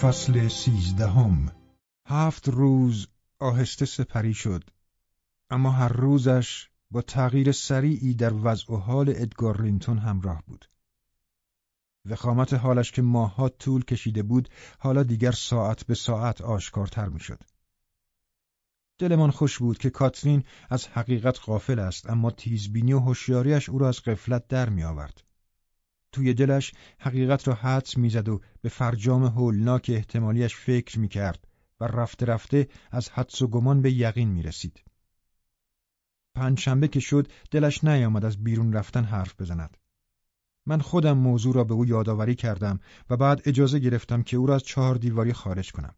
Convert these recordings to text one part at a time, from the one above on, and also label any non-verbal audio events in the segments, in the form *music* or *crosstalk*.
فصل سیزدهم. هفت روز آهسته سپری شد. اما هر روزش با تغییر سریعی در وضع و حال ادگار لینتون همراه بود. وخامت حالش که ماهها طول کشیده بود حالا دیگر ساعت به ساعت آشکارتر می‌شد. دلمان خوش بود که کاترین از حقیقت غافل است اما تیزبینی و هوشیاریش او را از قفلت در می آورد. توی دلش حقیقت را حدس می‌زد و به فرجام هولناک احتمالیش فکر می‌کرد و رفته رفته از حدس و گمان به یقین می رسید. پنجشنبه که شد دلش نیامد از بیرون رفتن حرف بزند. من خودم موضوع را به او یادآوری کردم و بعد اجازه گرفتم که او را از چهار دیواری خارج کنم.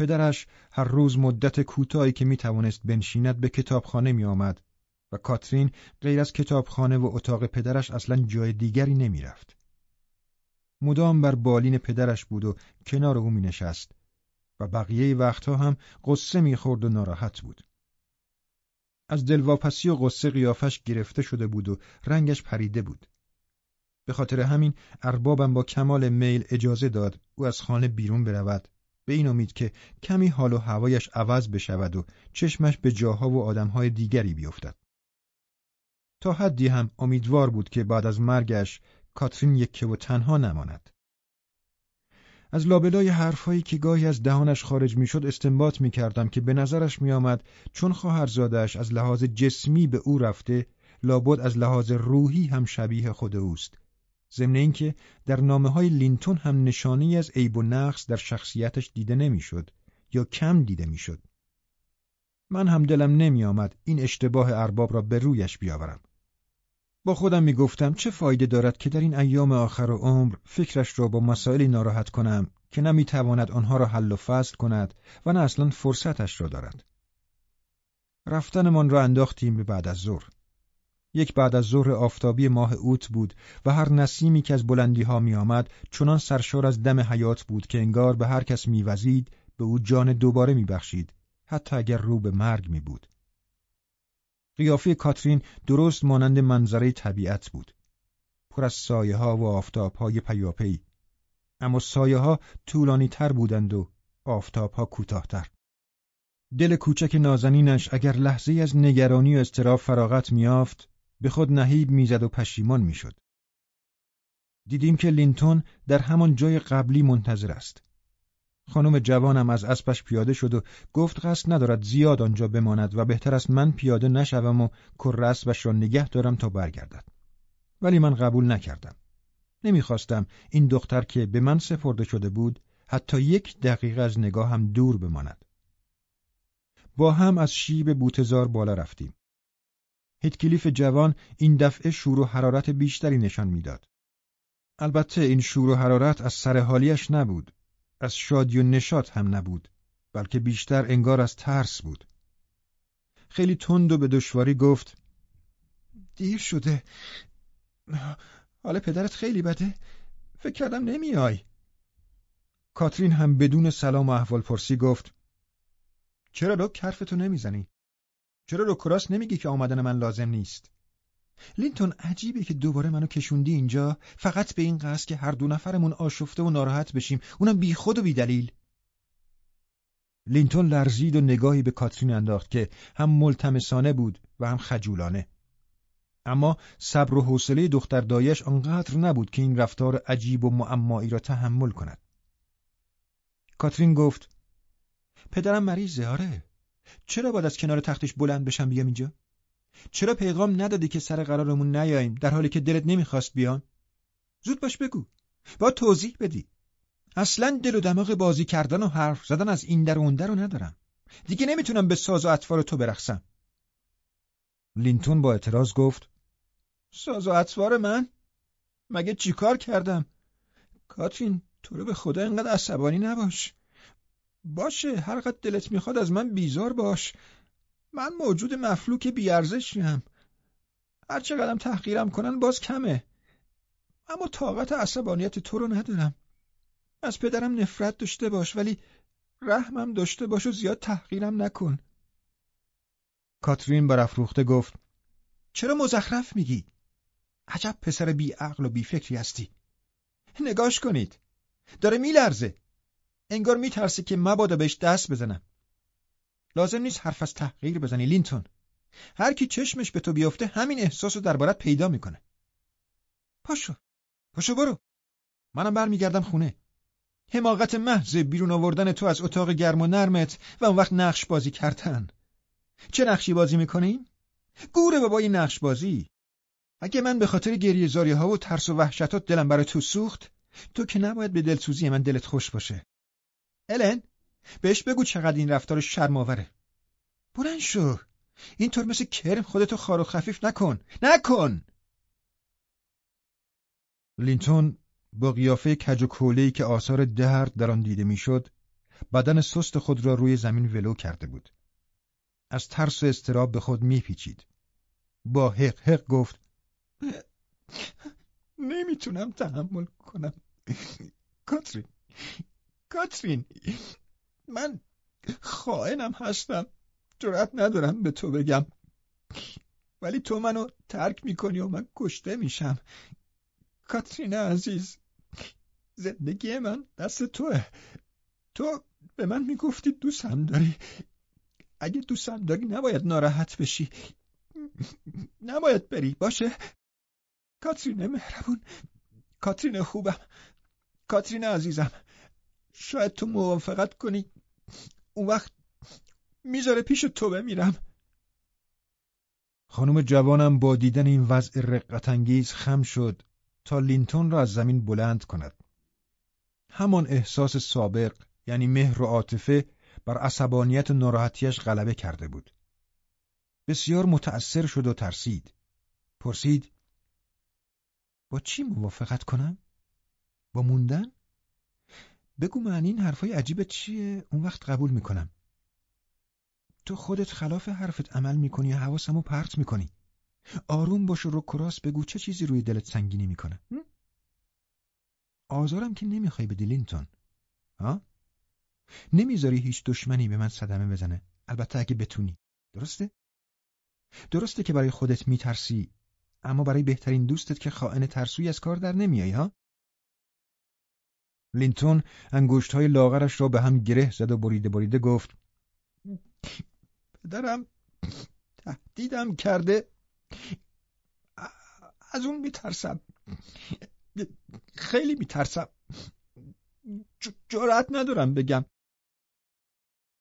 پدرش هر روز مدت کوتاهی که می توانست بنشیند به کتابخانه می آمد و کاترین غیر از کتابخانه و اتاق پدرش اصلا جای دیگری نمی رفت. مدام بر بالین پدرش بود و کنار او می نشست و بقیه وقتها هم قصه می خورد و ناراحت بود. از دلواپسی و قصه قیافش گرفته شده بود و رنگش پریده بود. به خاطر همین اربابم با کمال میل اجازه داد او از خانه بیرون برود به این امید که کمی حال و هوایش عوض بشود و چشمش به جاها و آدمهای دیگری بیفتد. تا حدی هم امیدوار بود که بعد از مرگش کاترین یکه و تنها نماند. از لابلای حرفهایی که گاهی از دهانش خارج می‌شد استنباط می‌کردم که به نظرش میآمد چون خواهرزادش از لحاظ جسمی به او رفته لابد از لحاظ روحی هم شبیه خود اوست ضمن اینکه در نامه های لینتون هم نشانی از عیب و نقص در شخصیتش دیده نمی‌شد یا کم دیده می‌شد من هم دلم نمیآمد این اشتباه ارباب را به رویش بیاورم با خودم می‌گفتم چه فایده دارد که در این ایام آخر و عمر فکرش را با مسائلی ناراحت کنم که نمی‌تواند آنها را حل و فصل کند و نه اصلا فرصتش را دارد. رفتنمان را انداختیم به بعد از ظهر. یک بعد از ظهر آفتابی ماه اوت بود و هر نسیمی که از بلندی ها می آمد چنان سرشار از دم حیات بود که انگار به هر کس میوزید به او جان دوباره میبخشید حتی اگر رو به مرگ می بود. قیافه کاترین درست مانند منظره طبیعت بود. پر از سایه ها و آفتاب های پیاپی. اما سایه ها طولانی تر بودند و آفتاب ها کوتاهتر. دل کوچک نازنینش اگر لحظه از نگرانی و استراب فراغت میافت به خود نهیب می‌زد و پشیمان می‌شد. دیدیم که لینتون در همان جای قبلی منتظر است. خانم جوانم از اسبش پیاده شد و گفت قصد ندارد زیاد آنجا بماند و بهتر است من پیاده نشوم و کر اسبش را نگه دارم تا برگردد. ولی من قبول نکردم. نمی‌خواستم این دختر که به من سپرده شده بود حتی یک دقیقه از نگاه هم دور بماند. با هم از شیب بوتزار بالا رفتیم. هیتکلیف جوان این دفعه شور و حرارت بیشتری نشان می‌داد. البته این شور و حرارت از سر حالیش نبود از شادی و نشاط هم نبود بلکه بیشتر انگار از ترس بود خیلی تند و به دشواری گفت دیر شده حال پدرت خیلی بده فکر کردم نمیای کاترین هم بدون سلام و احوال پرسی گفت چرا رک حرفتو نمی‌زنی؟ چرا رک و راست نمیگی که آمدن من لازم نیست؟ لینتون عجیبه که دوباره منو کشوندی اینجا فقط به این قصد که هر دو نفرمون آشفته و ناراحت بشیم. اونم بی خود و بی دلیل. لینتون لرزید و نگاهی به کاترین انداخت که هم ملتمسانه بود و هم خجولانه. اما صبر و حوصله دختر داییش آنقدر نبود که این رفتار عجیب و معمایی را تحمل کند. کاترین گفت پدرم مریضه آره. چرا باید از کنار تختش بلند بشم بیام اینجا؟ چرا پیغام ندادی که سر قرارمون نیاییم در حالی که دلت نمی‌خواست بیان زود باش بگو. با توضیح بدی. اصلا دل و دماغ بازی کردن و حرف زدن از این در و اون در رو ندارم. دیگه نمی‌تونم به ساز و اطوار تو برخصم لینتون با اعتراض گفت ساز و اطوار من؟ مگه چیکار کردم؟ کاترین تو رو به خدا اینقدر عصبانی نباش. باشه هر قد دلت می‌خواد از من بیزار باش. من موجود مفلوک بیارزشیم. هر چقدرم تحقیرم کنن باز کمه. اما طاقت عصبانیت تو رو ندارم. از پدرم نفرت داشته باش ولی رحمم داشته باش و زیاد تحقیرم نکن. کاترین برافروخته گفت چرا مزخرف میگی؟ عجب پسر بی عقل و بی فکری هستی. نگاش کنید. داره میلرزه. انگار میترسه که مبادا بهش دست بزنم. لازم نیست حرف از تحقیر بزنی لینتون. هر کی چشمش به تو بیفته همین احساس رو دربارت پیدا می‌کنه. پاشو پاشو برو. منم برمیگردم خونه. حماقت محض بیرون آوردن تو از اتاق گرم و نرمت و اون وقت نقش بازی کردن. چه نقشی بازی می‌کنیم؟ گوره بابا این نقش بازی. اگه من به خاطر گریه زاری ها و ترس و وحشتات دلم برای تو سوخت تو که نباید به دلسوزی من دلت خوش باشه. الن بهش بگو چقدر این رفتار شرماوره بلند شو. اینطور مثل کرم خودتو خار و خفیف نکن. نکن! لینتون با قیافه کج و کوله‌ای که آثار درد در آن دیده می‌شد بدن سست خود را روی زمین ولو کرده بود. از ترس و استراب به خود میپیچید. با حق حق گفت نمی‌تونم تحمل کنم. *laughs* کاترین کاترین من خائنم هستم. جرأت ندارم به تو بگم. ولی تو منو ترک می‌کنی و من کشته میشم. کاترین عزیز زندگی من دست توه. تو به من می‌گفتی دوستم داری. اگه دوستم داری نباید ناراحت بشی. نباید بری باشه؟ کاترین مهربون. کاترین خوبم. کاترین عزیزم. شاید تو موافقت کنی اون وقت می‌ذاره پیش تو بمیرم خانم جوانم با دیدن این وضع رقتانگیز خم شد تا لینتون را از زمین بلند کند همان احساس سابق یعنی مهر و عاطفه بر عصبانیت و ناراحتیش غلبه کرده بود بسیار متأثر شد و ترسید پرسید با چی موافقت کنم؟ با موندن؟ بگو معنی این حرفای عجیب چیه؟ اون وقت قبول می‌کنم. تو خودت خلاف حرفت عمل می‌کنی و حواسمو پرت می‌کنی. آروم باش و رو کراس بگو چه چیزی روی دلت سنگینی می‌کنه. آزارم که نمی‌خوای به لینتون. ها نمی‌ذاری هیچ دشمنی به من صدمه بزنه. البته اگه بتونی. درسته؟ درسته که برای خودت میترسی اما برای بهترین دوستت که خائن ترسوی از کار در نمیایی ها؟ لینتون انگشت های لاغرش را به هم گره زد و بریده بریده گفت پدرم تهدیدم کرده. از اون میترسم. خیلی میترسم. جرأت ندارم بگم.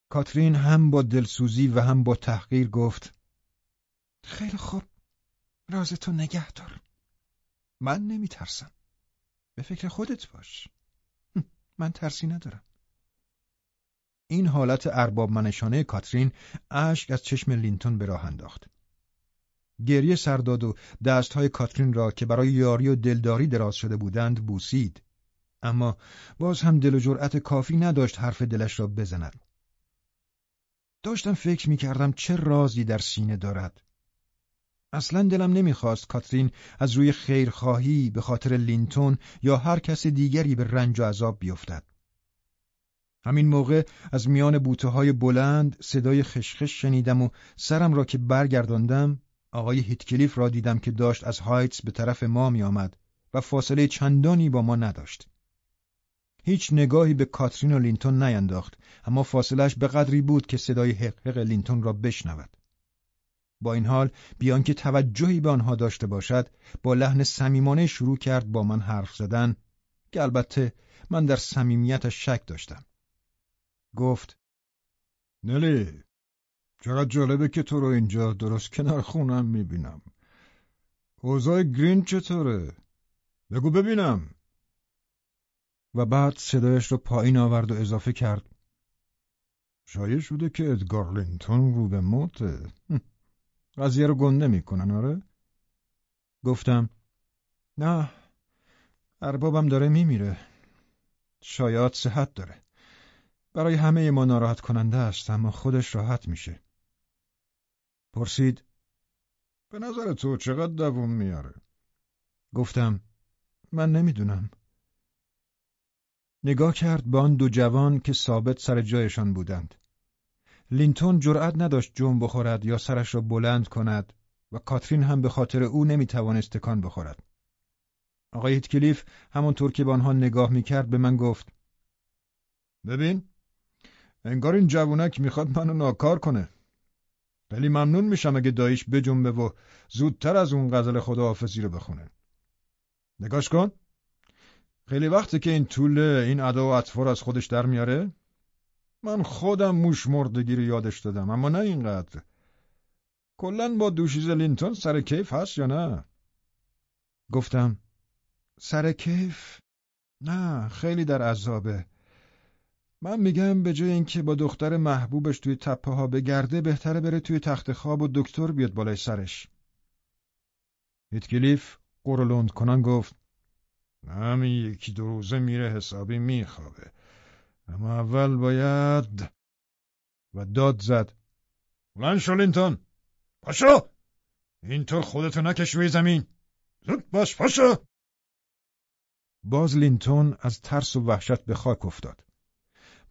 کاترین هم با دلسوزی و هم با تحقیر گفت خیلی خوب. راز تو نگه دار. من نمیترسم. به فکر خودت باش. من ترسی ندارم. این حالت ارباب منشانه کاترین اشک از چشم لینتون به راه انداخت. گریه سرداد و دستهای کاترین را که برای یاری و دلداری دراز شده بودند بوسید. اما باز هم دل و جرأت کافی نداشت حرف دلش را بزند. داشتم فکر می کردم چه رازی در سینه دارد. اصلا دلم نمی‌خواست کاترین از روی خیرخواهی به خاطر لینتون یا هر کس دیگری به رنج و عذاب بیفتد. همین موقع از میان بوته های بلند صدای خشخش شنیدم و سرم را که برگرداندم آقای هیتکلیف را دیدم که داشت از هایتس به طرف ما می آمد و فاصله چندانی با ما نداشت. هیچ نگاهی به کاترین و لینتون نینداخت اما فاصلش به قدری بود که صدای هق‌هق لینتون را بشنود. با این حال بی آن که توجهی به آنها داشته باشد با لحن صمیمانه شروع کرد با من حرف زدن که البته من در صمیمیتش شک داشتم. گفت نلی چقدر جالبه که تو رو اینجا درست کنار خونم می‌بینم. اوضاع گرین چطوره؟ بگو ببینم. و بعد صدایش رو پایین آورد و اضافه کرد شایع شده که ادگار لینتون رو به موته. قضیه رو گنده می‌کنن آره؟ گفتم نه اربابم داره میمیره. شاید صحت داره. برای همه ما ناراحت کننده است اما خودش راحت میشه. پرسید به نظر تو چقدر دوام میاره؟ گفتم من نمی‌دونم. نگاه کرد به آن دو جوان که ثابت سر جایشان بودند. لینتون جرأت نداشت جون بخورد یا سرش را بلند کند و کاترین هم به خاطر او نمی‌توانست تکان بخورد. آقای هیتکلیف همانطور که به آنها نگاه می‌کرد به من گفت ببین انگار این جوونک می‌خواد منو ناکار کنه. خیلی ممنون میشم اگه داییش بجنبه و زودتر از اون غزل خداحافظی رو بخونه. نگاش کن. خیلی وقته که این طول این ادا و اطفار از خودش در میاره. من خودم موش مردگی رو یادش دادم اما نه اینقدر. کلا با دوشیز لینتون سر کیف هست یا نه؟ گفتم سر کیف؟ نه خیلی در عذابه. من میگم به جای اینکه با دختر محبوبش توی تپه ها بگرده بهتره بره توی تخت خواب و دکتر بیاد بالای سرش. هیتکلیف قرولند کنان گفت همین یکی دو روزه میره حسابی میخوابه. اما اول باید و داد زد. بلند شلینتون پاشو. اینطور خودتو نکش روی زمین. زود باش پاشو. باز لینتون از ترس و وحشت به خاک افتاد.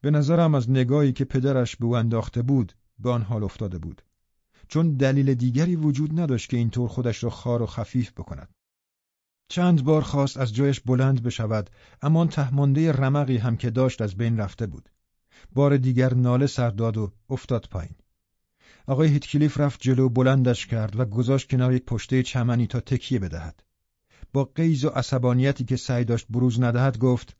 به نظرم از نگاهی که پدرش به او انداخته بود به آن حال افتاده بود. چون دلیل دیگری وجود نداشت که اینطور خودش را خار و خفیف بکند. چند بار خواست از جایش بلند بشود اما آن تهمانده رمقی هم که داشت از بین رفته بود. بار دیگر ناله سر داد و افتاد پایین. آقای هیتکلیف رفت جلو بلندش کرد و گذاشت کنار یک پشته چمنی تا تکیه بدهد. با قیز و عصبانیتی که سعی داشت بروز ندهد گفت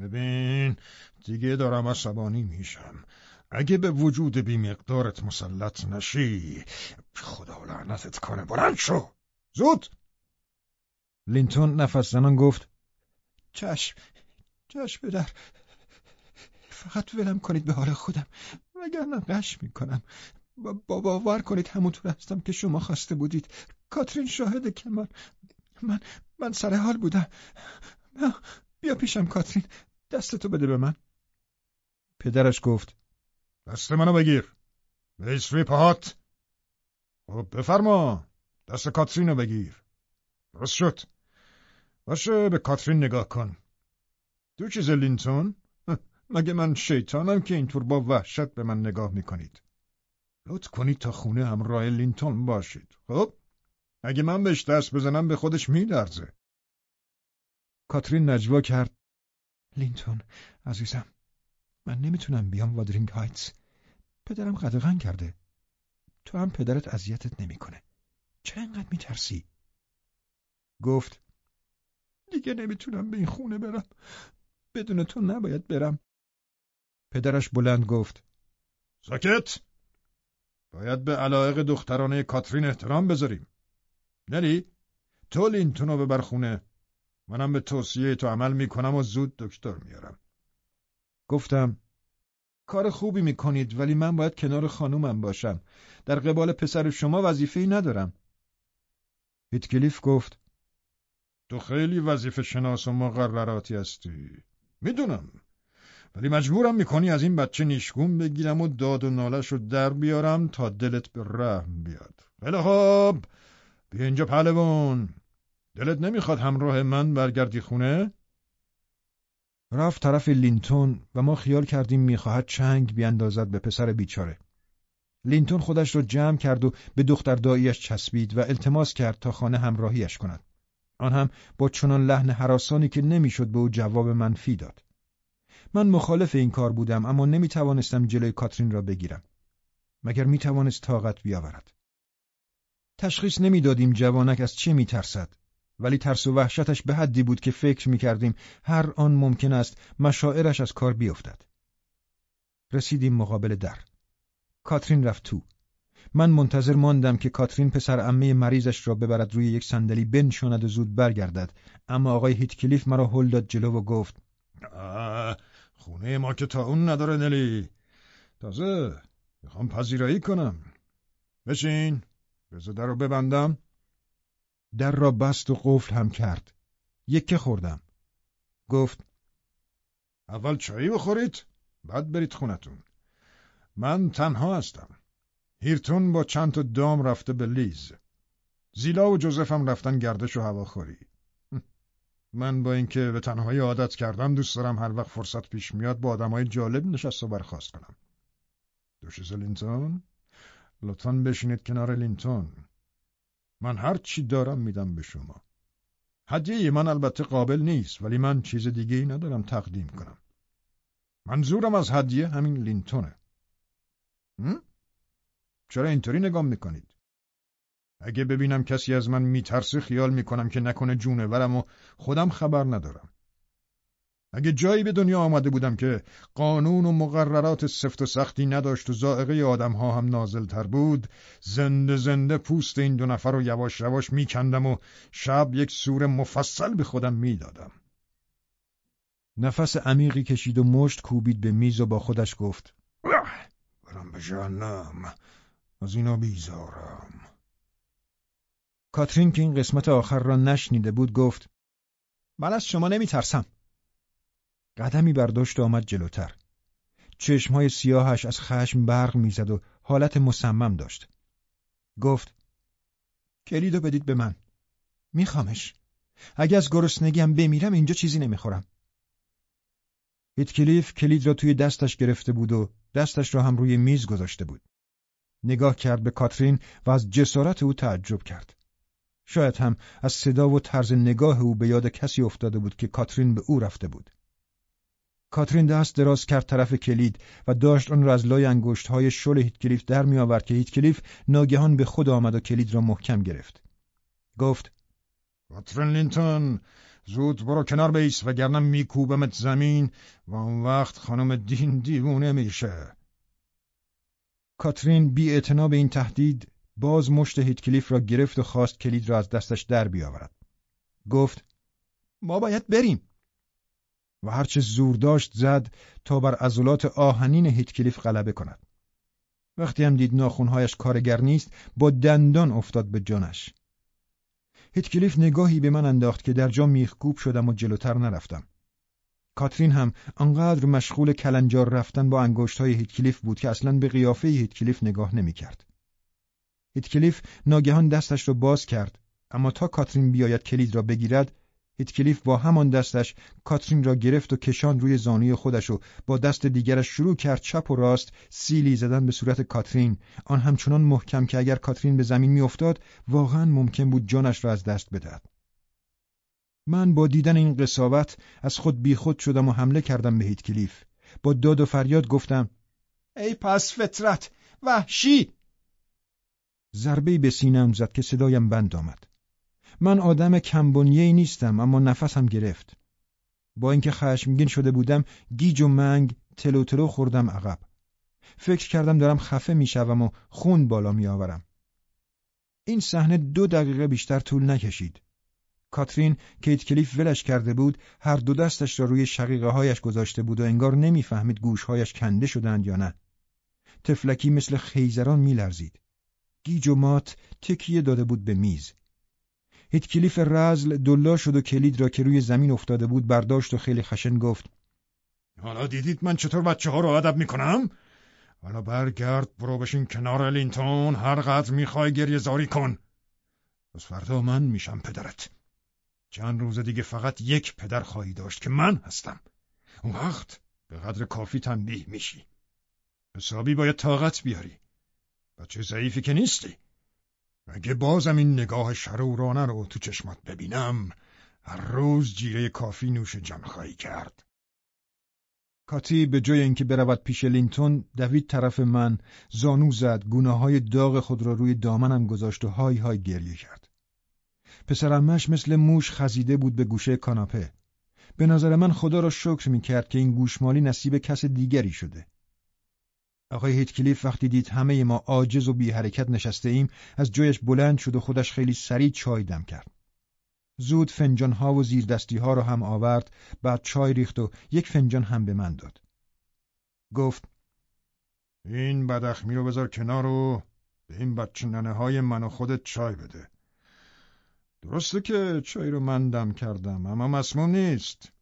ببین دیگه دارم عصبانی میشم. اگه به وجود بیمقدارت مسلط نشی خدا لعنتت کنه بلند شو. زود! لینتون نفس زنان گفت چشم چشم پدر. فقط ولم کنید به حال خودم. وگرنه قش می‌کنم. با باور کنید همونطور هستم که شما خواسته بودید. کاترین شاهده که من من من سر حال بودم. بیا پیشم کاترین. دستتو بده به من. پدرش گفت دست منو بگیر. بیس روی پاهات خب بفرما. دست کاترین رو بگیر. درست شد. باشه به کاترین نگاه کن. دو چیز لینتون؟ *laughs* مگه من شیطانم که اینطور با وحشت به من نگاه می‌کنید؟ لطف کنید تا خونه همراه لینتون باشید. خب؟ اگه من بهش دست بزنم به خودش میلرزه. کاترین نجوا کرد. لینتون عزیزم من نمی‌تونم بیام وادرینگ هایتس. پدرم قدغن کرده. تو هم پدرت اذیتت نمی‌کنه. چرا انقدر میترسی؟ گفت دیگه نمی‌تونم به این خونه برم. بدون تو نباید برم. پدرش بلند گفت ساکت! باید به علایق دخترانه کاترین احترام بذاریم. نری تو لینتونو ببر خونه. منم به توصیه تو عمل می‌کنم و زود دکتر میارم. گفتم کار خوبی می‌کنید ولی من باید کنار خانومم باشم. در قبال پسر شما وظیفه‌ای ندارم. هیتکلیف گفت تو خیلی وظیفه شناس و مقرراتی هستی می‌دونم ولی مجبورم می‌کنی از این بچه نیشگون بگیرم و داد و نالش رو در بیارم تا دلت به رحم بیاد خیلی خوب بیا اینجا پهلوان دلت نمی‌خواد همراه من برگردی خونه؟ رفت طرف لینتون و ما خیال کردیم می‌خواهد چنگ بیاندازد به پسر بیچاره. لینتون خودش را جمع کرد و به دختر داییش چسبید و التماس کرد تا خانه همراهیش کند. آن هم با چنان لحن حراسانی که نمی‌شد به او جواب منفی داد. من مخالف این کار بودم اما نمی توانستم جلوی کاترین را بگیرم. مگر می توانست طاقت بیاورد. تشخیص نمی‌دادیم جوانک از چه می ترسد. ولی ترس و وحشتش به حدی بود که فکر می کردیم هر آن ممکن است مشاعرش از کار بیفتد. رسیدیم مقابل در. کاترین رفت تو. من منتظر ماندم که کاترین پسر امه مریضش را ببرد روی یک صندلی بنشاند و زود برگردد. اما آقای هیتکلیف مرا هل داد جلو و گفت خونه ما که تا اون نداره نلی تازه می‌خوام پذیرایی کنم. بشین بذار در رو ببندم. در را بست و قفل هم کرد. یکه خوردم. گفت اول چایی بخورید بعد برید خونتون. من تنها هستم. هیرتون با چند تا دام رفته به لیز زیلا و جوزف هم رفتن گردش و هواخوری من با اینکه به تنهایی عادت کردم دوست دارم هر وقت فرصت پیش میاد با آدمای جالب نشست و برخواست کنم. دوشیز لینتون؟ لطفا بشینید کنار لینتون. من هر چی دارم میدم به شما. هدیه من البته قابل نیست ولی من چیز دیگه ای ندارم تقدیم کنم. منظورم از هدیه همین لینتونه. چرا اینطوری نگام می‌کنید؟ اگه ببینم کسی از من میترسه خیال می‌کنم که نکنه جونورم و خودم خبر ندارم. اگه جایی به دنیا آمده بودم که قانون و مقررات سفت و سختی نداشت و زائقه آدم ها هم نازل تر بود زنده زنده پوست این دو نفر رو یواش یواش میکندم و شب یک سور مفصل به خودم می‌دادم. نفس عمیقی کشید و مشت کوبید به میز و با خودش گفت برم به جهنم از اینا بیزارم کاترین که این قسمت آخر را نشنیده بود گفت من از شما نمی ترسم. قدمی برداشت آمد جلوتر. چشمهای سیاهش از خشم برق می‌زد و حالت مصمم داشت. گفت کلیدو بدید به من. میخوامش. اگه از گرسنگیم بمیرم اینجا چیزی نمی‌خورم. هیتکلیف کلید را توی دستش گرفته بود و دستش را هم روی میز گذاشته بود. نگاه کرد به کاترین و از جسارت او تعجب کرد. شاید هم از صدا و طرز نگاه او به یاد کسی افتاده بود که کاترین به او رفته بود. کاترین دست دراز کرد طرف کلید و داشت آن را از لای انگشت های شل هیتکلیف در می آورد که هیتکلیف ناگهان به خود آمد و کلید را محکم گرفت. گفت کاترین لینتون زود برو کنار بیس و گرنم میکوبمت زمین و اون وقت خانم دین دیوونه میشه. کاترین بی به این تهدید باز مشت هیتکلیف را گرفت و خواست کلید را از دستش در بیاورد. گفت ما باید بریم. و هرچه زور داشت زد تا بر عضلات آهنین هیتکلیف غلبه کند. وقتی هم دید ناخونهایش کارگر نیست با دندان افتاد به جانش. هیتکلیف نگاهی به من انداخت که در جا میخکوب شدم و جلوتر نرفتم. کاترین هم انقدر مشغول کلنجار رفتن با انگشت های هیتکلیف بود که اصلا به قیافه هیتکلیف نگاه نمی‌کرد. هیتکلیف ناگهان دستش را باز کرد اما تا کاترین بیاید کلید را بگیرد هیتکلیف با همان دستش کاترین را گرفت و کشان روی زانوی خودش و با دست دیگرش شروع کرد چپ و راست سیلی زدن به صورت کاترین آن همچنان محکم که اگر کاترین به زمین میافتاد واقعا ممکن بود جانش را از دست بدهد من با دیدن این قصاوت از خود بیخود شدم و حمله کردم به هیتکلیف با داد و فریاد گفتم ای پس فطرت وحشی ضربه‌ای به سینم زد که صدایم بند آمد. من آدم کمبونیهی نیستم اما نفسم گرفت. با اینکه خشمگین شده بودم گیج و منگ تلو تلو خوردم عقب. فکر کردم دارم خفه می‌شوم و خون بالا میآورم. این صحنه دو دقیقه بیشتر طول نکشید. کاترین که کلیف ولش کرده بود هر دو دستش را روی شقیقه هایش گذاشته بود و انگار نمی‌فهمید گوشهایش کنده شدند یا نه. تفلکی مثل خیزران میلرزید. گیج و مات تکیه داده بود به میز. کلیف رزل دلا شد و کلید را که روی زمین افتاده بود برداشت و خیلی خشن گفت حالا دیدید من چطور بچه ها رو ادب می‌کنم؟ حالا برگرد برو بشین کنار لینتون هر قدر می‌خوای گریه زاری کن از فردا من میشم پدرت چند روز دیگه فقط یک پدر خواهی داشت که من هستم. اون وقت به قدر کافی تنبیه میشی. حسابی باید طاقت بیاری. بچه ضعیفی که نیستی. اگه بازم این نگاه شرورانه رو تو چشمات ببینم؟ هر روز جیره کافی نوش جان خواهی کرد. کاتی به جای اینکه برود پیش لینتون دوید طرف من زانو زد گونه های داغ خود را روی دامنم گذاشت و های های گریه کرد. پسرش مثل موش خزیده بود به گوشه کاناپه به نظر من خدا را شکر می کرد که این گوشمالی نصیب کس دیگری شده آقای هیتکلیف وقتی دید همه ما عاجز و بی حرکت نشسته ایم از جایش بلند شد و خودش خیلی سریع چای دم کرد. زود فنجان ها و زیر دستی ها را هم آورد بعد چای ریخت و یک فنجان هم به من داد. گفت این بدخمی رو بذار کنار و به این بچه های من و خودت چای بده. درسته که چای رو من دم کردم اما مسموم نیست.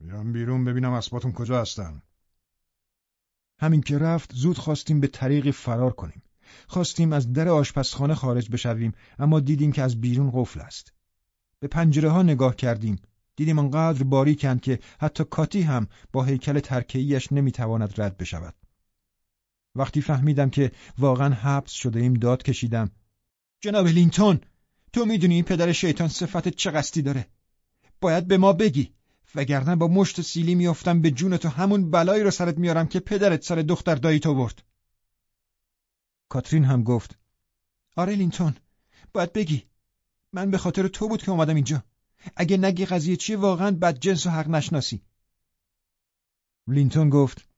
بیام بیرون ببینم اسباتون کجا هستن. همین که رفت زود خواستیم به طریقی فرار کنیم. خواستیم از در آشپزخانه خارج بشویم اما دیدیم که از بیرون قفل است. به پنجره ها نگاه کردیم دیدیم انقدر باریکند که حتی کاتی هم با هیکل ترکیهیش نمی‌تواند رد بشود. وقتی فهمیدم که واقعا حبس شده ایم داد کشیدم. جناب لینتون، تو می‌دونی پدر شیطان صفت چه قصدی داره؟ باید به ما بگی. وگرنه با مشت سیلی میافتم به جون تو همون بلایی رو سرت میارم که پدرت سر دختر داییت آورد. کاترین هم گفت آره لینتون باید بگی من به خاطر تو بود که اومدم اینجا اگه نگی قضیه چیه واقعا بد جنس و حق نشناسی لینتون گفت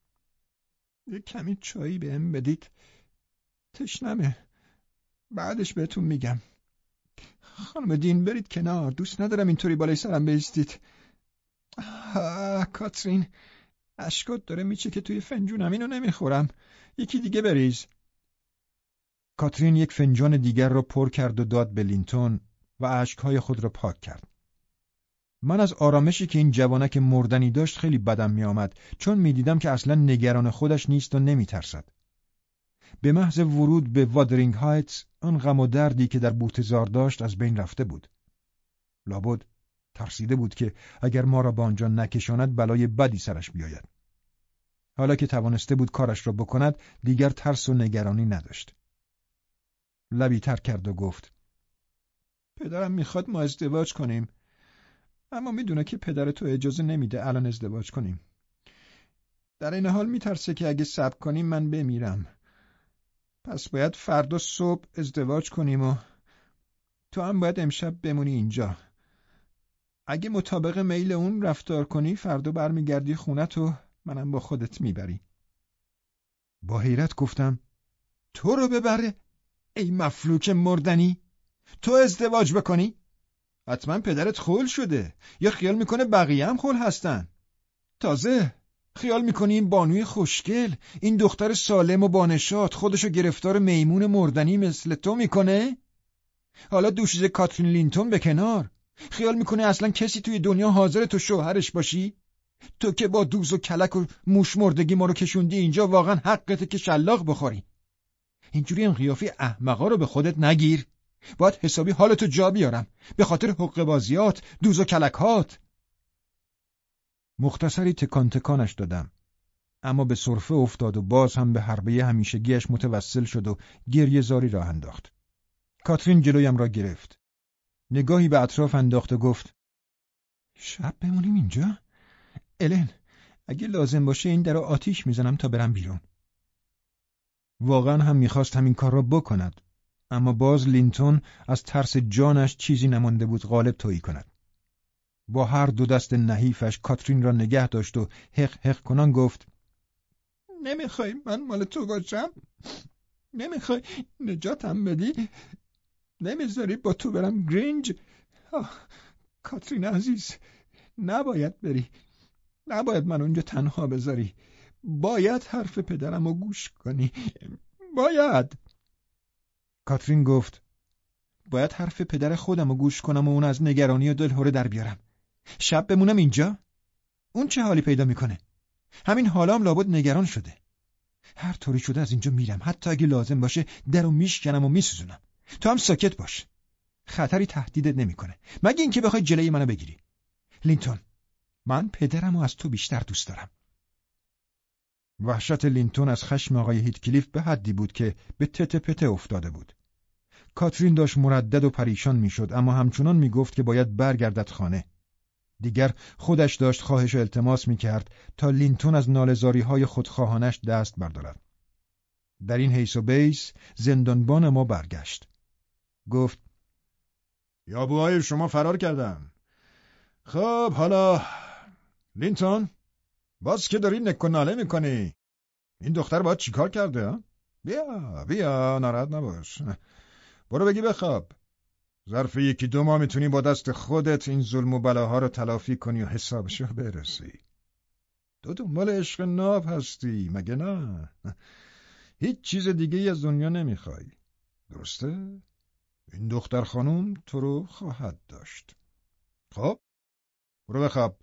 یه کمی چایی بهم بدید تشنمه بعدش بهتون میگم خانم دین برید کنار. دوست ندارم اینطوری بالای سرم بیستید کاترین اشکات داره میچه که توی فنجونم. اینو نمی‌خورم. یکی دیگه بریز. کاترین یک فنجان دیگر را پر کرد و داد به لینتون و اشکهای خود را پاک کرد. من از آرامشی که این جوانک مردنی داشت خیلی بدم می آمد چون می دیدم که اصلا نگران خودش نیست و نمی ترسد. به محض ورود به وادرینگ هایتس آن غم و دردی که در بوتزار داشت از بین رفته بود. لابد ترسیده بود که اگر ما را به آنجا نکشاند بلای بدی سرش بیاید. حالا که توانسته بود کارش را بکند دیگر ترس و نگرانی نداشت. لبی تر کرد و گفت پدرم می‌خواد ما ازدواج کنیم اما می‌دونه که پدر تو اجازه نمیده الان ازدواج کنیم در این حال میترسه که اگه صبر کنیم من بمیرم پس باید فردا صبح ازدواج کنیم و تو هم باید امشب بمونی اینجا. اگه مطابق میل اون رفتار کنی فردا برمیگردی خونت و منم با خودت می‌بری. با حیرت گفتم تو رو ببره ای مفلوک مردنی! تو ازدواج بکنی؟ حتما پدرت خول شده یا خیال می‌کنه بقیه هم خول هستن. تازه خیال می‌کنی این بانوی خوشگل. این دختر سالم و بانشات خودشو گرفتار میمون مردنی مثل تو می‌کنه؟ حالا دوشیزه کاترین لینتون به کنار. خیال می‌کنه اصلا کسی توی دنیا حاضر تو شوهرش باشی؟ تو که با دوز و کلک و موش مردگی ما رو کشوندی اینجا واقعا حقته که شلاق بخوری. اینجوری این قیافه احمقا رو به خودت نگیر. باید حسابی حالتو جا بیارم. به خاطر حق بازیات دوز و کلکات مختصری تکان تکانش دادم. اما به صرفه افتاد و باز هم به حربه همیشگیش متوسل شد و گریه زاری راه انداخت. کاترین جلویم را گرفت. نگاهی به اطراف انداخت و گفت شب بمونیم اینجا؟ الن اگه لازم باشه این در آتیش می‌زنم تا برم بیرون. واقعا هم می‌خواست همین کار را بکند اما باز لینتون از ترس جانش چیزی نمانده بود غالب تویی کند. با هر دو دست نحیفش کاترین را نگه داشت و حق حق کنان گفت نمی‌خوای من مال تو باشم؟ نمی‌خوای نجاتم بدی؟ نمی‌ذاری با تو برم گرینج؟ آه، کاترین عزیز نباید بری. نباید من اونجا تنها بذاری. باید حرف پدرم رو گوش کنی. باید. کاترین گفت باید حرف پدر خودم رو گوش کنم و اون از نگرانی و دلهوره در بیارم. شب بمونم اینجا؟ اون چه حالی پیدا می‌کنه؟ همین حالام لابد نگران شده هر طوری شده از اینجا میرم حتی اگه لازم باشه در میشکنم و میسوزونم تو هم ساکت باش خطری تهدیدت نمی‌کنه مگه اینکه بخوای جلوی منو بگیری لینتون من پدرم و از تو بیشتر دوست دارم وحشت لینتون از خشم آقای هیتکلیف به حدی بود که به تته پته افتاده بود. کاترین داشت مردد و پریشان می‌شد اما همچنان می‌گفت که باید برگردد خانه. دیگر خودش داشت خواهش و التماس می‌کرد تا لینتون از ناله‌زاری های خودخواهانه‌اش دست بردارد. در این حیص و بیص زندانبان ما برگشت. گفت یابوهای شما فرار کردن. خب حالا لینتون باز که داری نک و ناله می‌کنی این دختر باید چیکار کرده بیا بیا ناراحت نباش برو بگی بخواب ظرف یکی دو ماه می‌تونی با دست خودت این ظلم و بلاها رو تلافی کنی و حسابشو برسی تو دنبال عشق ناب هستی مگه نه هیچ چیز دیگه از دنیا نمی‌خوای درسته؟ این دختر خانوم تو رو خواهد داشت خب برو بخواب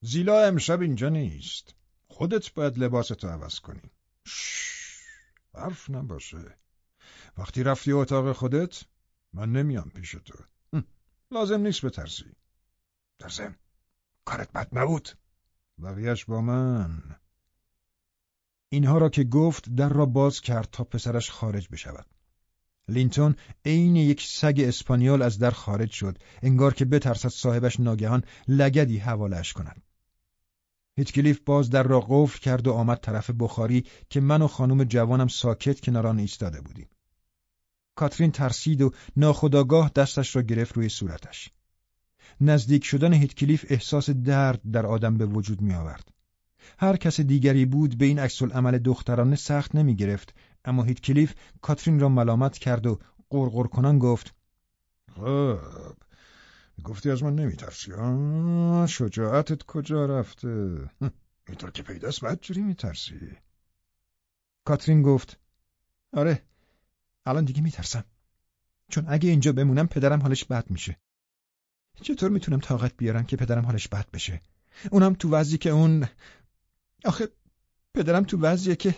زیلا امشب اینجا نیست. خودت باید لباستو عوض کنی. شش. حرف نباشه. وقتی رفتی اتاق خودت من نمیام پیش تو. لازم نیست بترسی. در کارت بد نبود. بقیهش با من. اینها را که گفت در را باز کرد تا پسرش خارج بشود. لینتون عین یک سگ اسپانیال از در خارج شد. انگار که بترسد صاحبش ناگهان لگدی حوالش کند. هیتکلیف باز در را قفل کرد و آمد طرف بخاری که من و خانم جوانم ساکت کناران ایستاده بودیم. کاترین ترسید و ناخداگاه دستش را گرفت روی صورتش. نزدیک شدن هیتکلیف احساس درد در آدم به وجود می آورد. هر کس دیگری بود به این عکس عمل دخترانه سخت نمی گرفت اما هیتکلیف کاترین را ملامت کرد و قرقر کنان گفت خب گفتی از من نمیترسی شجاعتت کجا رفته؟ اینطور که پیداست بدجوری میترسی. کاترین گفت آره الان دیگه میترسم. چون اگه اینجا بمونم پدرم حالش بد میشه. چطور می‌تونم طاقت بیارم که پدرم حالش بد بشه؟ اونم تو وضعی که اون آخه پدرم تو وضعیه که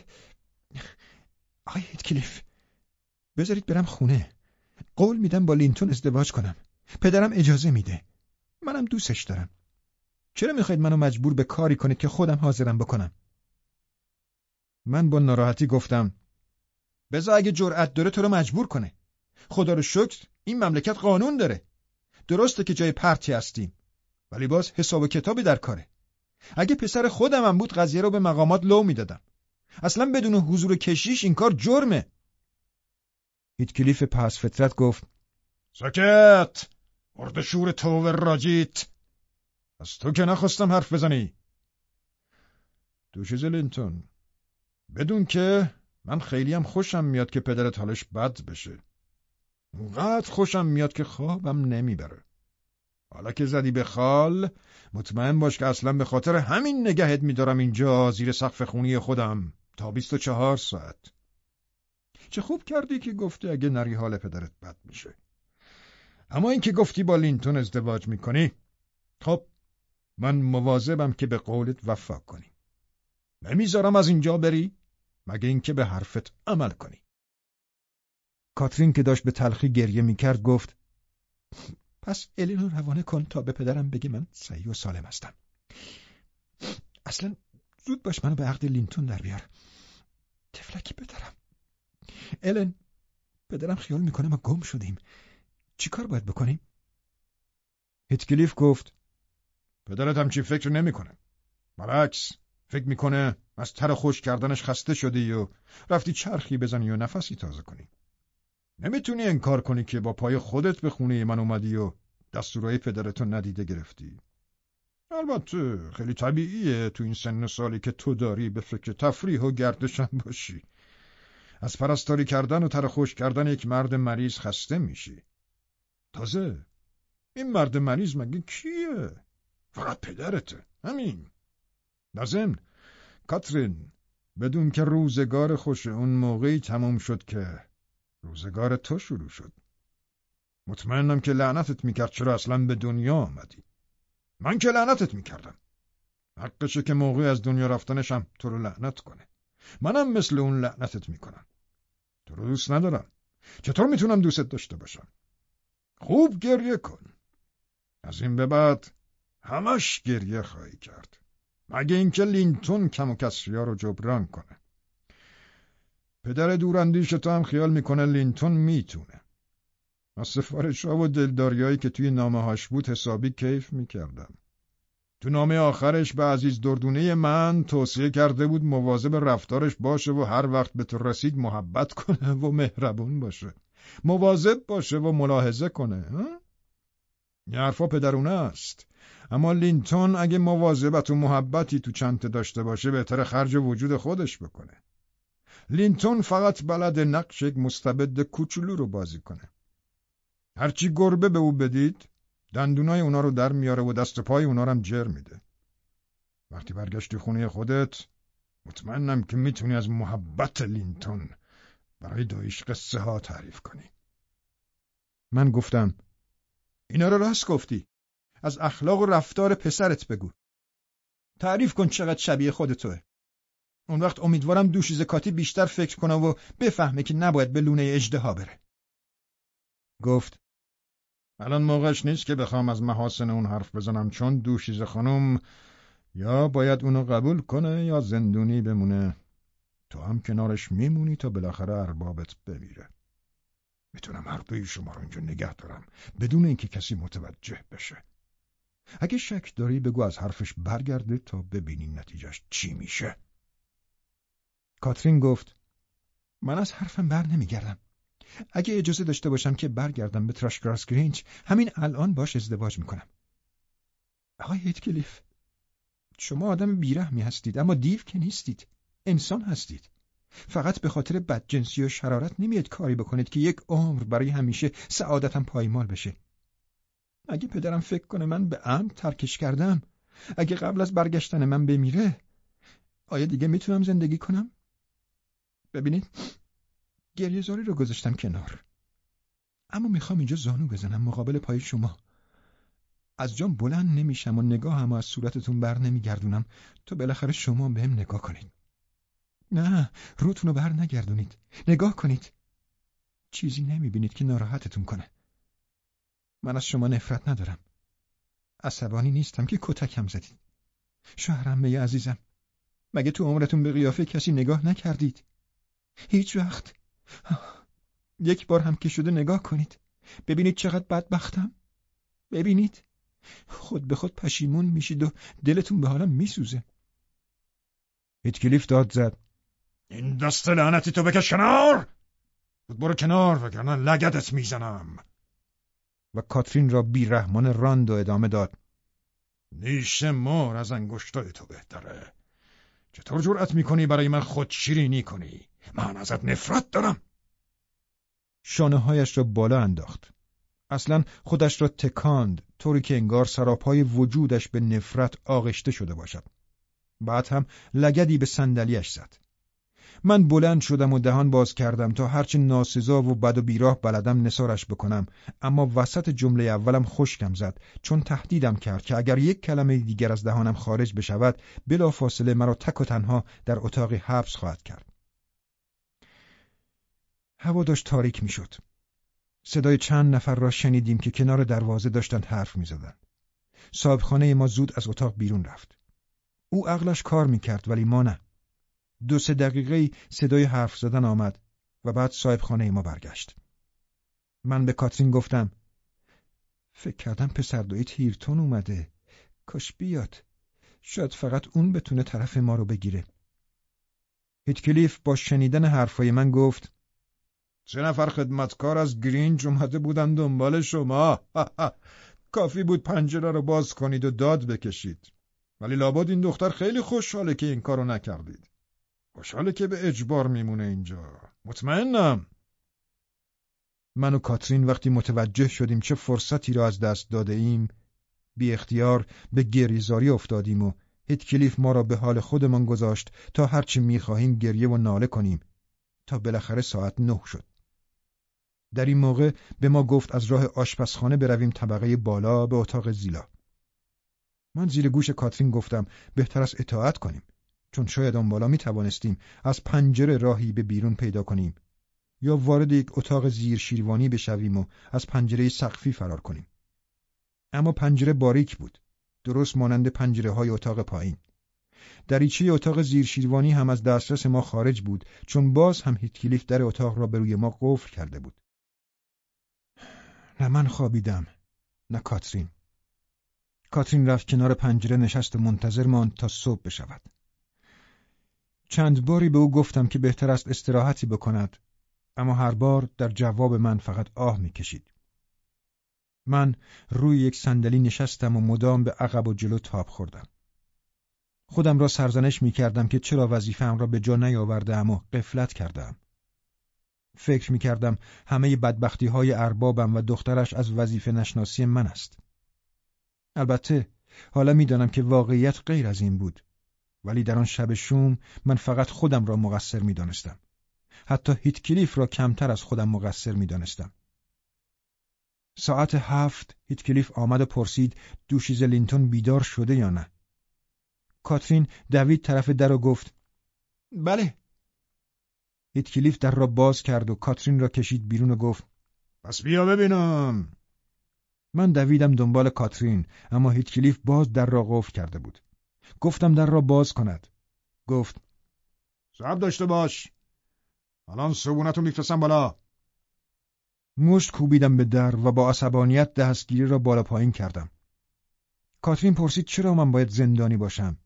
آقای هیتکلیف بذارید برم خونه. قول میدم با لینتون ازدواج کنم. پدرم اجازه میده. منم دوستش دارم. چرا می‌خواید منو مجبور به کاری کنید که خودم حاضرم بکنم؟ من با ناراحتی گفتم بذار اگه جرأت داره تو رو مجبور کنه. خدا رو شکر این مملکت قانون داره. درسته که جای پرتی هستیم ولی باز حساب و کتابی در کاره. اگه پسر خودمم بود قضیه رو به مقامات لو می‌دادم. اصلا بدون حضور کشیش این کار جرمه. هیتکلیف پس فطرت گفت ساکت! مرد شور تو راجیت! از تو که نخواستم حرف بزنی. دوشیز لینتون بدون که من خیلی هم خوشم میاد که پدرت حالش بد بشه. اونقدر خوشم میاد که خوابم نمی‌بره. حالا که زدی به خال مطمئن باش که اصلا به خاطر همین نگهت میدارم اینجا زیر سقف خونی خودم تا بیست و چهار ساعت. چه خوب کردی که گفتی اگه نری حال پدرت بد میشه. اما اینکه گفتی با لینتون ازدواج می‌کنی خب من مواظبم که به قولت وفا کنی. نمی‌ذارم از اینجا بری. مگه اینکه به حرفت عمل کنی؟ کاترین که داشت به تلخی گریه می‌کرد گفت پس الین رو روانه کن تا به پدرم بگه من صحیح و سالم هستم. اصلا زود باش منو به عقد لینتون در بیار. تفلکی پدرم. الن پدرم خیال می‌کنه ما گم شدیم. چی کار باید بکنیم؟ هیتکلیف گفت پدرت هم چی فکر نمی‌کنه. برعکس فکر می‌کنه از تر خوش کردنش خسته شدی و رفتی چرخی بزنی و نفسی تازه کنی. نمی‌تونی انکار کنی که با پای خودت به خونه من اومدی و دستورای پدرتو ندیده گرفتی. البته خیلی طبیعیه تو این سن سالی که تو داری به فکر تفریح و گردشم باشی. از پرستاری کردن و تر خوش کردن یک مرد مریض خسته میشی. تازه این مرد مریض مگه کیه؟ فقط پدرته همین نازم کاترین بدون که روزگار خوش اون موقعی تمام شد که روزگار تو شروع شد. مطمئنم که لعنتت می‌کرد چرا اصلا به دنیا آمدی. من که لعنتت می‌کردم. حقشه که موقعی از دنیا رفتنشم تو رو لعنت کنه. منم مثل اون لعنتت می‌کنم. تو رو دوست ندارم. چطور می‌تونم دوستت داشته باشم؟ خوب گریه کن. از این به بعد همش گریه خواهی کرد. مگه اینکه لینتون کم و کسریا رو جبران کنه. پدر دوراندیش تو هم خیال می‌کنه لینتون می‌تونه. از سفارش ها و دلداریایی که توی نامه هاش بود حسابی کیف می‌کردم. تو نامه آخرش به عزیز دردونه من توصیه کرده بود مواظب رفتارش باشه و هر وقت به تو رسید محبت کنه و مهربون باشه. مواظب باشه و ملاحظه کنه این حرفا پدرونه است. اما لینتون اگه مواظبت و محبتی تو چنت داشته باشه بهتر خرج وجود خودش بکنه. لینتون فقط بلد نقش یک مستبد کوچولو رو بازی کنه. هرچی گربه به او بدید دندونای اونا رو در میاره و دست پای اونا رو هم جر میده. وقتی برگشتی خونه خودت مطمئنم که می‌تونی از محبت لینتون برای دایش قصه ها تعریف کنی. من گفتم اینا رو راست گفتی. از اخلاق و رفتار پسرت بگو. تعریف کن چقدر شبیه خودتوه اون وقت امیدوارم دوشیز کاتی بیشتر فکر کنه و بفهمه که نباید به لونه اجده بره. گفت الان موقعش نیست که بخوام از محاسن اون حرف بزنم چون دوشیز خانم یا باید اونو قبول کنه یا زندونی بمونه. تو هم کنارش میمونی تا بالاخره اربابت بمیره. می‌تونم هر دوی شما رو اینجا نگه دارم بدون اینکه کسی متوجه بشه. اگه شک داری بگو از حرفش برگرده تا ببینی نتیجهش چی میشه. کاترین گفت من از حرفم بر نمیگردم. اگه اجازه داشته باشم که برگردم به تراشگراس گرینج همین الان باش ازدواج می‌کنم. آقای هیتکلیف شما آدم بیرحمی هستید اما دیو که نیستید. انسان هستید. فقط به خاطر بدجنسی و شرارت نمیاد کاری بکنید که یک عمر برای همیشه سعادتم پایمال بشه. اگه پدرم فکر کنه من به ام ترکش کردم اگه قبل از برگشتن من بمیره آیا دیگه می‌تونم زندگی کنم؟ ببینید گریهزاری رو گذاشتم کنار. اما می‌خوام اینجا زانو بزنم مقابل پای شما. از جام بلند نمیشم و نگاه هم از صورتتون بر نمیگردونم. تا بالاخره شما بهم نگاه کنید. نه روتون رو بر نگردونید. نگاه کنید. چیزی نمی‌بینید که ناراحتتون کنه. من از شما نفرت ندارم. عصبانی نیستم که کتکم زدید. شوهرم می عزیزم. مگه تو عمرتون به قیافه کسی نگاه نکردید؟ هیچ وقت. یک بار هم که شده نگاه کنید. ببینید چقدر بدبختم. ببینید. خود به خود پشیمون میشید و دلتون به حالم میسوزه. هیتکلیف داد زد. این دست لعنتی تو بکش کنار! خود برو کنار وگرنه لگدت می‌زنم. و کاترین را بیرحمان راند و ادامه داد. نیش مار از انگشتای تو بهتره. چطور جرأت می‌کنی برای من خود شیرینی کنی؟ من ازت نفرت دارم. شانه هایش را بالا انداخت. اصلا خودش را تکاند طوری که انگار سراپای وجودش به نفرت آغشته شده باشد. بعد هم لگدی به صندلیاش زد. من بلند شدم و دهان باز کردم تا هرچه ناسزا و بد و بیراه بلدم نسارش بکنم. اما وسط جمله اولم خشکم زد چون تهدیدم کرد که اگر یک کلمه دیگر از دهانم خارج بشود بلا فاصله مرا تک و تنها در اتاق حبس خواهد کرد. هوا داشت تاریک می‌شد. صدای چند نفر را شنیدیم که کنار دروازه داشتند حرف می‌زدند. صاحبخانه ما زود از اتاق بیرون رفت. او عقلش کار می‌کرد ولی ما نه. دو سه دقیقه صدای حرف زدن آمد و بعد صاحب خانه ما برگشت. من به کاترین گفتم فکر کردم پسر دویت هیرتون اومده. کاش بیاد. شاید فقط اون بتونه طرف ما رو بگیره. هیتکلیف با شنیدن حرفای من گفت سه نفر خدمتکار از گرینج اومده بودن دنبال شما. *laughs* کافی بود پنجره رو باز کنید و داد بکشید. ولی لابد این دختر خیلی خوشحاله که این کارو نکردید. خوشحاله که به اجبار میمونه اینجا. مطمئنم. من و کاترین وقتی متوجه شدیم چه فرصتی را از دست داده ایم بی اختیار به گریزاری افتادیم و کلیف ما را به حال خودمان گذاشت تا هرچی می‌خواهیم گریه و ناله کنیم. تا بالاخره ساعت نه شد. در این موقع به ما گفت از راه آشپزخانه برویم طبقه بالا به اتاق زیلا. من زیر گوش کاترین گفتم بهتر از اطاعت کنیم. چون شاید آن بالا می توانستیم از پنجره راهی به بیرون پیدا کنیم یا وارد یک اتاق زیر شیروانی بشویم و از پنجره سقفی فرار کنیم. اما پنجره باریک بود. درست مانند پنجره های اتاق پایین. دریچه اتاق زیر شیروانی هم از دسترس ما خارج بود چون باز هم هیتکلیف در اتاق را به روی ما قفل کرده بود. نه من خوابیدم نه کاترین. کاترین رفت کنار پنجره نشست منتظر ماند تا صبح بشود. چند باری به او گفتم که بهتر است استراحتی بکند اما هر بار در جواب من فقط آه می‌کشید. من روی یک صندلی نشستم و مدام به عقب و جلو تاب خوردم. خودم را سرزنش می کردم که چرا وظیفه‌ام را به جا نیاوردم و قفلت کردم. فکر می کردم همه بدبختی های اربابم و دخترش از وظیفه نشناسی من است. البته حالا می‌دانم که واقعیت غیر از این بود. ولی در آن شب شوم من فقط خودم را مقصر می دانستم. حتی هیت کلیف را کمتر از خودم مقصر می دانستم. ساعت هفت هیت کلیف آمد و پرسید دوشیز لینتون بیدار شده یا نه. کاترین دوید طرف در و گفت بله. هیت کلیف در را باز کرد و کاترین را کشید بیرون و گفت پس بیا ببینم. من دویدم دنبال کاترین اما هیتکلیف باز در را قفل کرده بود. گفتم در را باز کند. گفت صبر داشته باش. الان صبونتو میفرستم بالا. مشت کوبیدم به در و با عصبانیت دستگیری را بالا پایین کردم. کاترین پرسید چرا من باید زندانی باشم.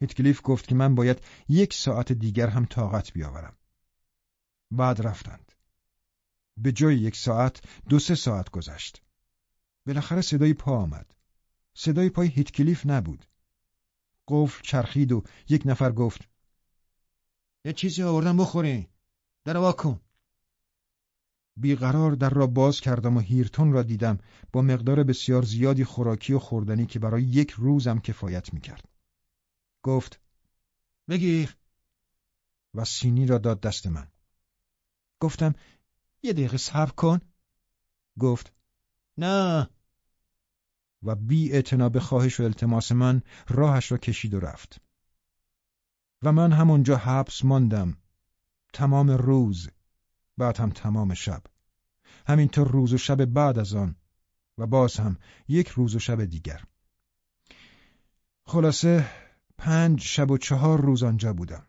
هیتکلیف گفت که من باید یک ساعت دیگر هم طاقت بیاورم. بعد رفتند. به جای یک ساعت دو سه ساعت گذشت. بالاخره صدای پا آمد. صدای پای هیتکلیف نبود. قفل چرخید و یک نفر گفت یه چیزی آوردم بخوری. در واکن. بیقرار در را باز کردم و هیرتون را دیدم با مقدار بسیار زیادی خوراکی و خوردنی که برای یک روزم کفایت می‌کرد. گفت بگیر و سینی را داد دست من. گفتم یه دقیقه صبر کن. گفت نه و بی به خواهش و التماس من راهش را کشید و رفت. و من همونجا حبس ماندم. تمام روز. بعد هم تمام شب. همینطور روز و شب بعد از آن. و باز هم یک روز و شب دیگر. خلاصه پنج شب و چهار روز آنجا بودم.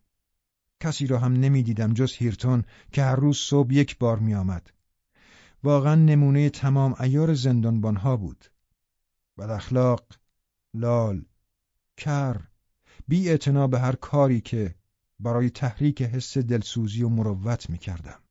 کسی را هم نمی‌دیدم جز هیرتون که هر روز صبح یک بار می آمد. واقعا نمونه تمام ایار زندانبانها بود. بد اخلاق لال کر بی به هر کاری که برای تحریک حس دلسوزی و مروت می کردم.